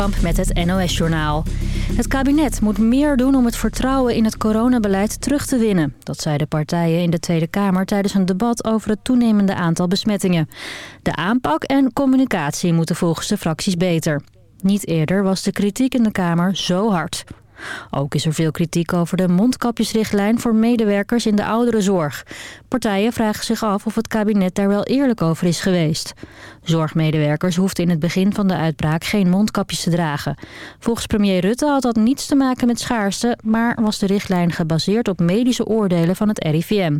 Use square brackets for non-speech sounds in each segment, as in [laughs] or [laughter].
Met het NOS-journaal. Het kabinet moet meer doen om het vertrouwen in het coronabeleid terug te winnen. Dat zeiden partijen in de Tweede Kamer tijdens een debat over het toenemende aantal besmettingen. De aanpak en communicatie moeten volgens de fracties beter. Niet eerder was de kritiek in de Kamer zo hard. Ook is er veel kritiek over de mondkapjesrichtlijn voor medewerkers in de ouderenzorg. Partijen vragen zich af of het kabinet daar wel eerlijk over is geweest. Zorgmedewerkers hoefden in het begin van de uitbraak geen mondkapjes te dragen. Volgens premier Rutte had dat niets te maken met schaarste... maar was de richtlijn gebaseerd op medische oordelen van het RIVM.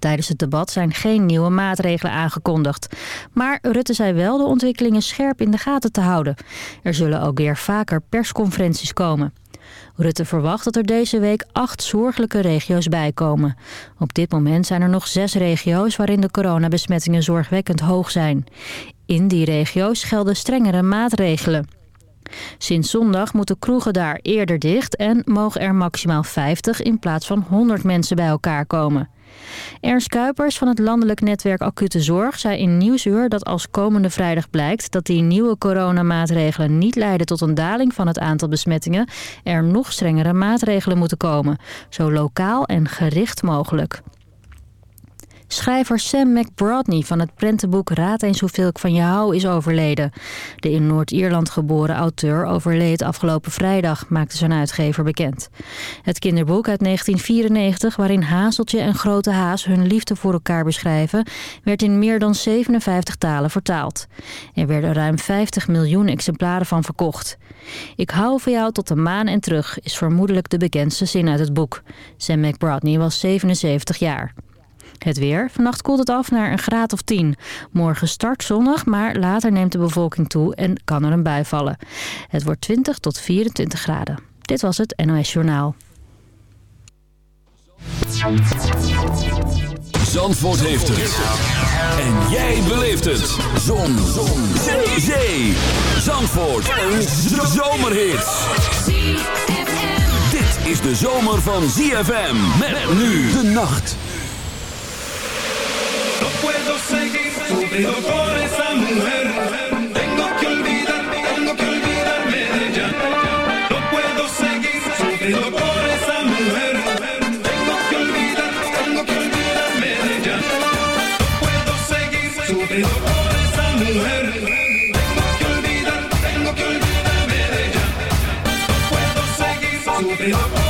Tijdens het debat zijn geen nieuwe maatregelen aangekondigd. Maar Rutte zei wel de ontwikkelingen scherp in de gaten te houden. Er zullen ook weer vaker persconferenties komen. Rutte verwacht dat er deze week acht zorgelijke regio's bijkomen. Op dit moment zijn er nog zes regio's waarin de coronabesmettingen zorgwekkend hoog zijn. In die regio's gelden strengere maatregelen. Sinds zondag moeten kroegen daar eerder dicht en mogen er maximaal 50 in plaats van 100 mensen bij elkaar komen. Ernst Kuipers van het landelijk netwerk Acute Zorg zei in Nieuwsuur dat als komende vrijdag blijkt dat die nieuwe coronamaatregelen niet leiden tot een daling van het aantal besmettingen, er nog strengere maatregelen moeten komen, zo lokaal en gericht mogelijk. Schrijver Sam McBrodney van het prentenboek Raad eens hoeveel ik van je hou is overleden. De in Noord-Ierland geboren auteur overleed afgelopen vrijdag, maakte zijn uitgever bekend. Het kinderboek uit 1994, waarin Hazeltje en Grote Haas hun liefde voor elkaar beschrijven, werd in meer dan 57 talen vertaald. Er werden ruim 50 miljoen exemplaren van verkocht. Ik hou van jou tot de maan en terug is vermoedelijk de bekendste zin uit het boek. Sam McBrodney was 77 jaar. Het weer. Vannacht koelt het af naar een graad of 10. Morgen start zonnig, maar later neemt de bevolking toe en kan er een bui vallen. Het wordt 20 tot 24 graden. Dit was het NOS Journaal. Zandvoort heeft het. En jij beleeft het. Zon. Zon. Zee. Zee. Zandvoort. Een zomerhit. Dit is de zomer van ZFM. Met nu de nacht. Sufriendo por esa mujer. Tengo que olvidar, tengo que olvidarme de ella. No puedo seguir sufriendo por esa mujer. Tengo que olvidar, tengo que olvidarme de ella. No puedo seguir sufriendo por esa mujer. Tengo que olvidar, tengo que olvidarme de ella. Puedo seguir sufriendo por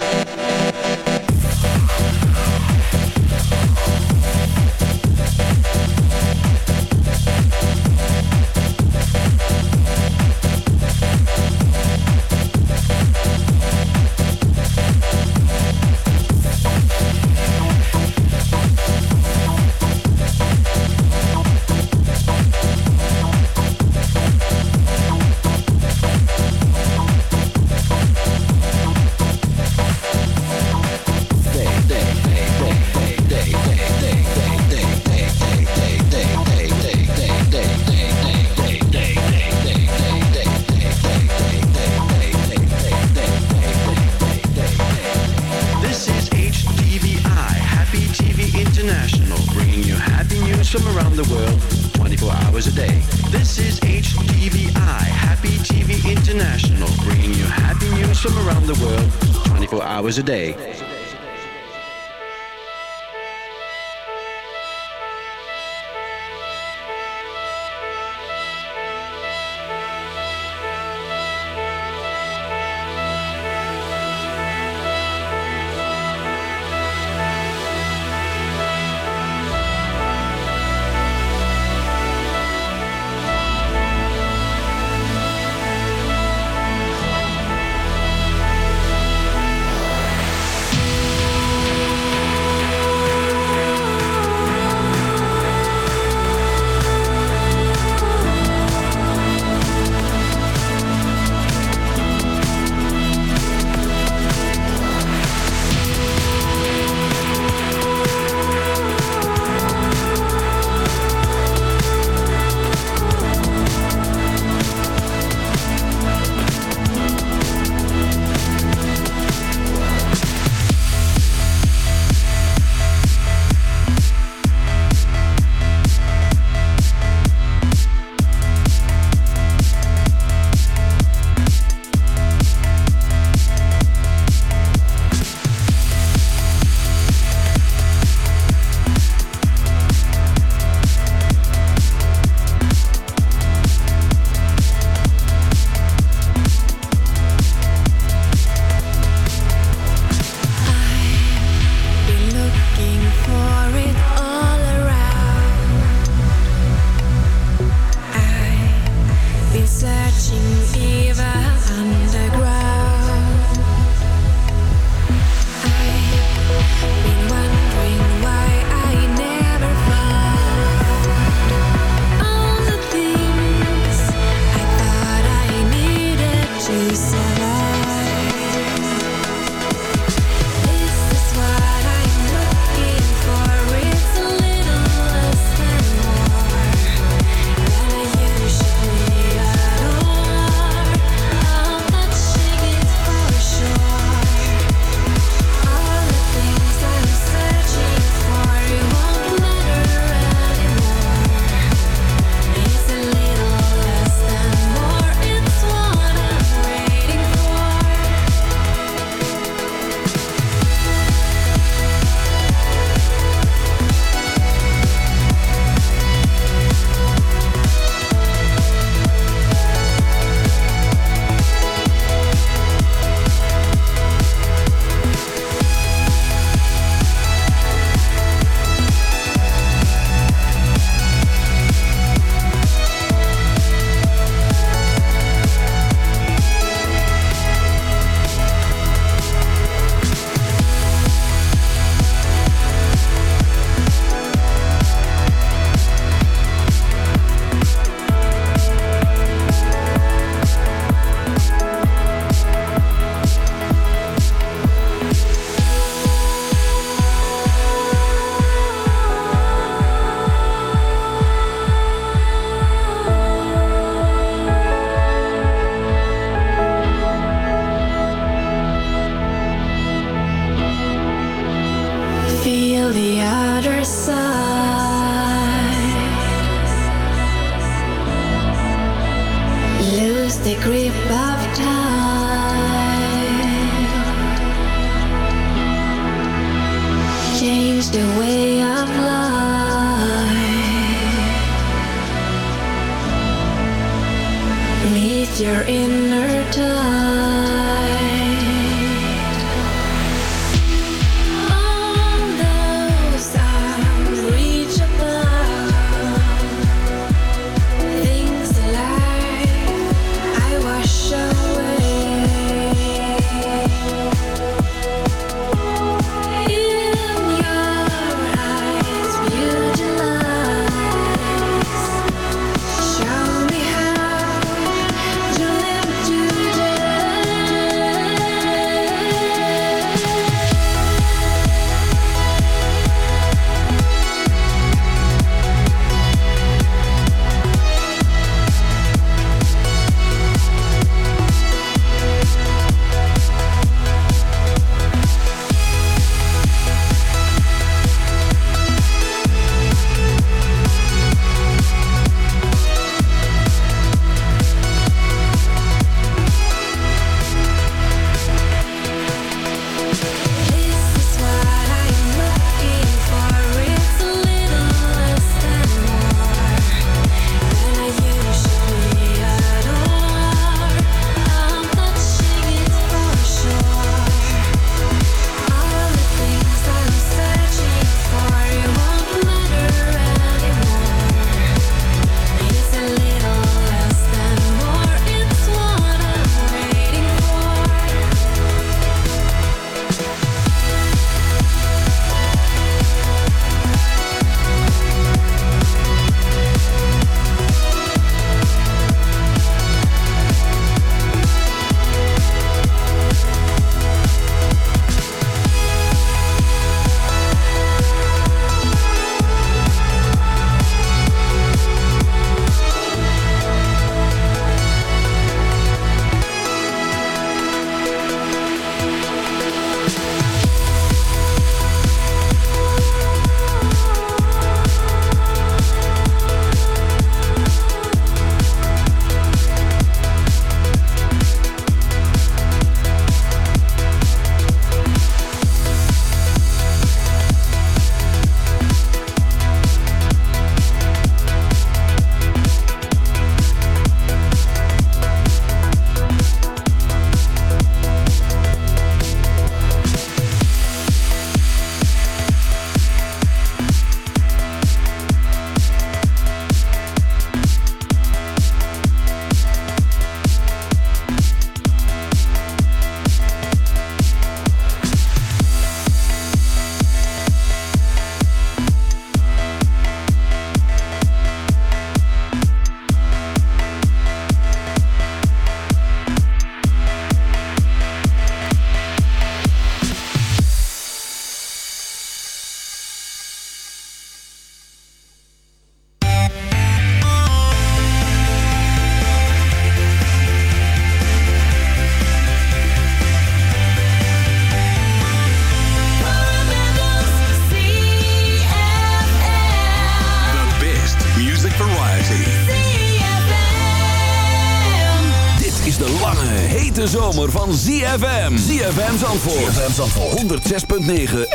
Hours a day. Your inner tide. ZFM. ZFM Zandvoort. ZFM Zandvoort. 106.9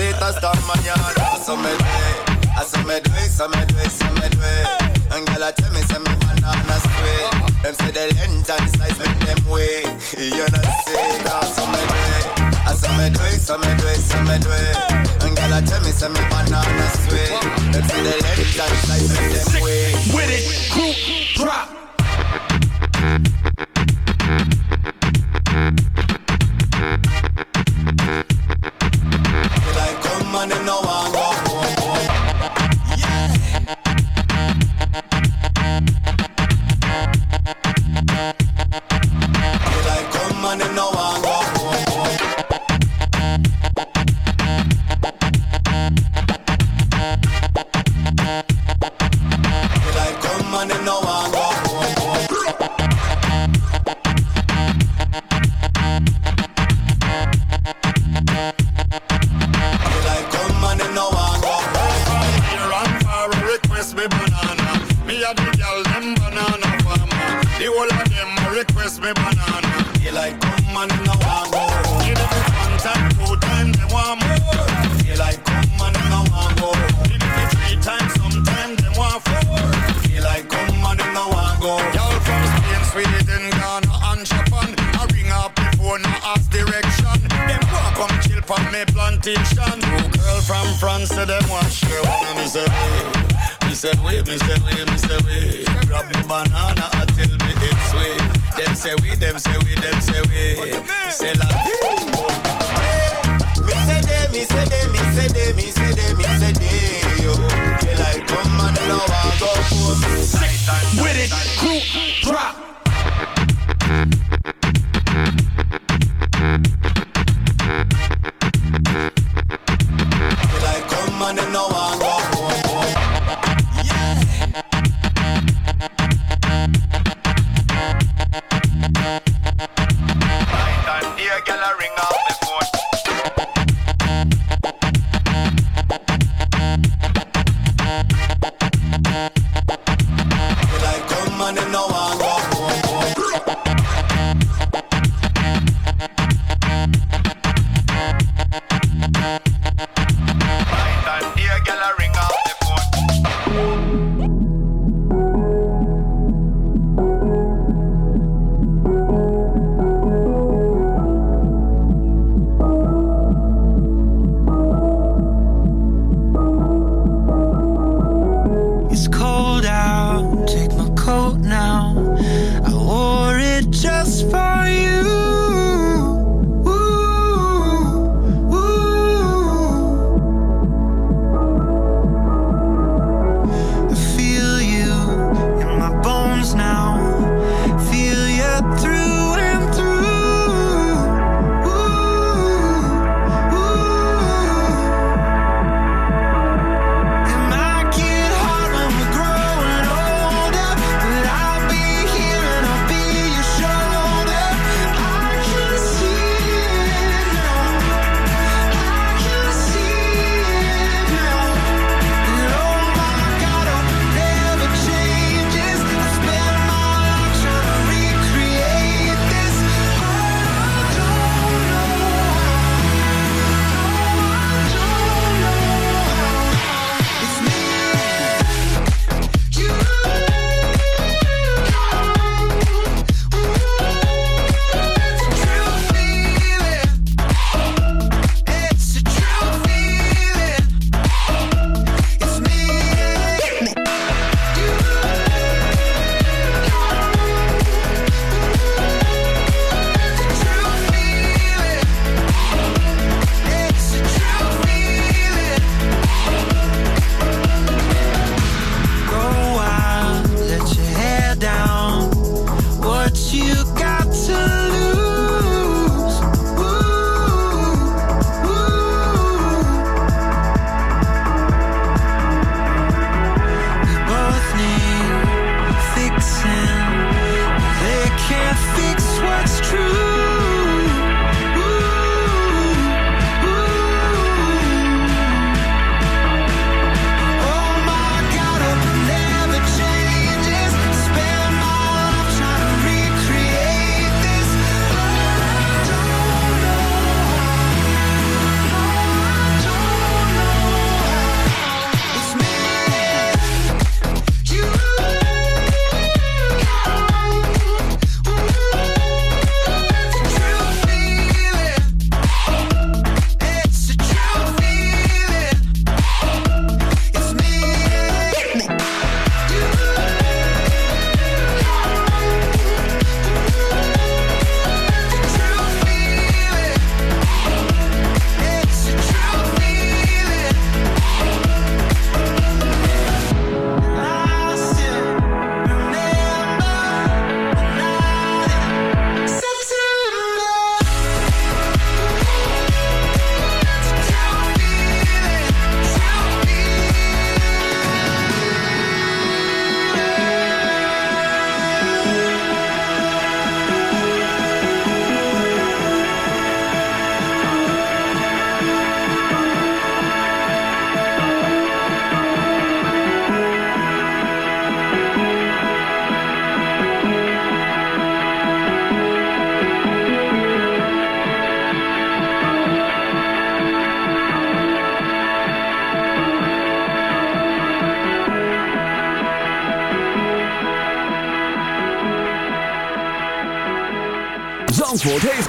feet me it, me do it, me do it, me do. And I tell me, banana sweet. Them say the length and the size make them. [laughs] You know me me me me tell me, some me banana sweet. Them the and size make. With it, crew, drop. And no one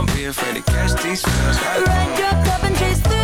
Don't be afraid to catch these feels. Light and chase through.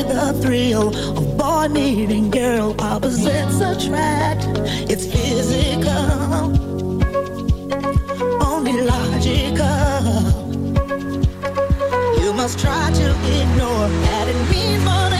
with the thrill of boy meeting girl. Opposites attract, it's physical, only logical. You must try to ignore that it means more.